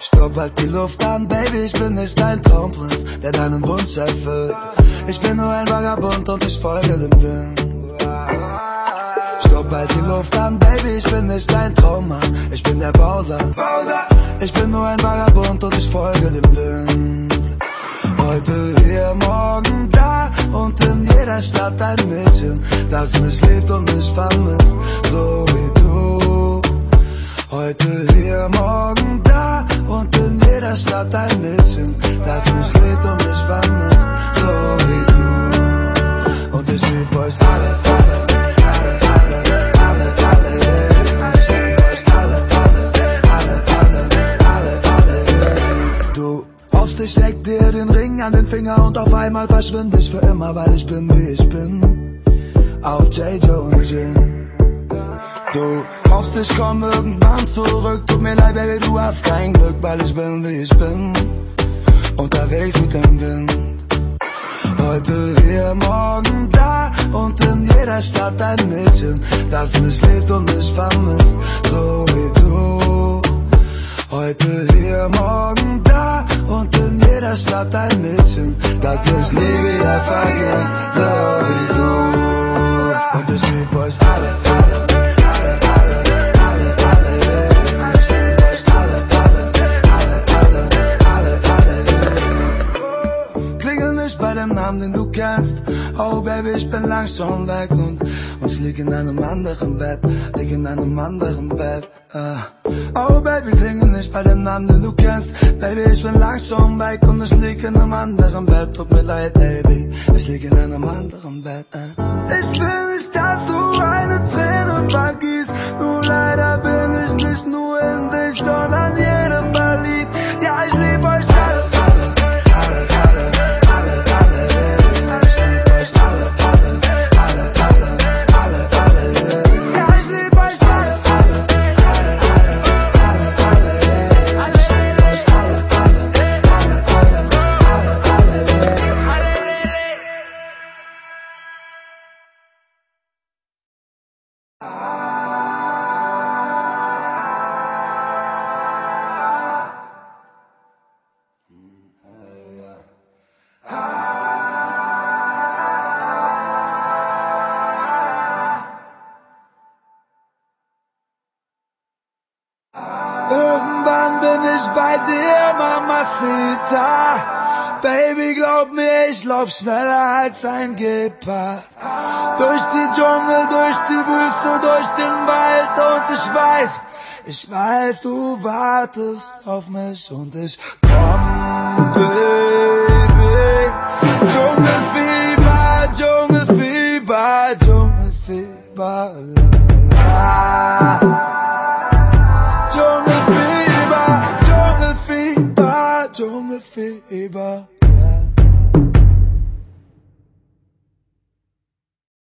Stopp halt die Luft an, Baby, ich bin nicht dein Traumprinz, der deinen Wunsch erfüllt. Ich bin nur ein Vagabund und ich folge dem Wind. Stopp halt die Luft an, Baby, ich bin nicht dein Traummann, ich bin der Bowser. Ich bin nur ein Vagabund und ich folge dem Wind. Jeder Stadt ein Mädchen, das mich liebt und mich vermisst, so wie du. Heute hier, morgen da und in jeder Stadt ein Mädchen, das mich liebt und mich vermisst, hoffst, ich steck dir den Ring an den Finger und auf einmal verschwinde ich für immer, weil ich bin, wie ich bin. Auf JJ und Jin. Du hoffst, ich komm irgendwann zurück. Tut mir leid, Baby, du hast kein Glück, weil ich bin, wie ich bin. Unterwegs mit dem Wind. Heute hier, morgen da und in jeder Stadt ein Mädchen, das mich liebt und mich vermisst, so wie du. Heute hier, morgen da jeder Stadt ein Mädchen, das mich nie wieder vergisst, so wie du. Und ich lieb euch alle, alle. Ich bei dem Namen, den du kennst. Oh Baby, ich bin lang weg und ich lieg in einem anderen Bett, lieg in einem anderen Bett. ah. Oh Baby, klingel nicht bei dem Namen, den du kennst. Baby, ich bin lang schon weg und ich lieg in einem anderen Bett. Tut mir leid, Baby, ich lieg in einem anderen nicht, dass ich bei dir, Mamacita. Baby, glaub mir, ich lauf schneller als ein Gepard. Durch die Dschungel, durch die Wüste, durch den Wald und ich weiß, ich weiß, du wartest auf mich und ich komm, Baby. Dschungelfieber, Dschungelfieber, Dschungelfieber. La, la. Dschungelfieber, Dschungelfieber, Dschungelfieber.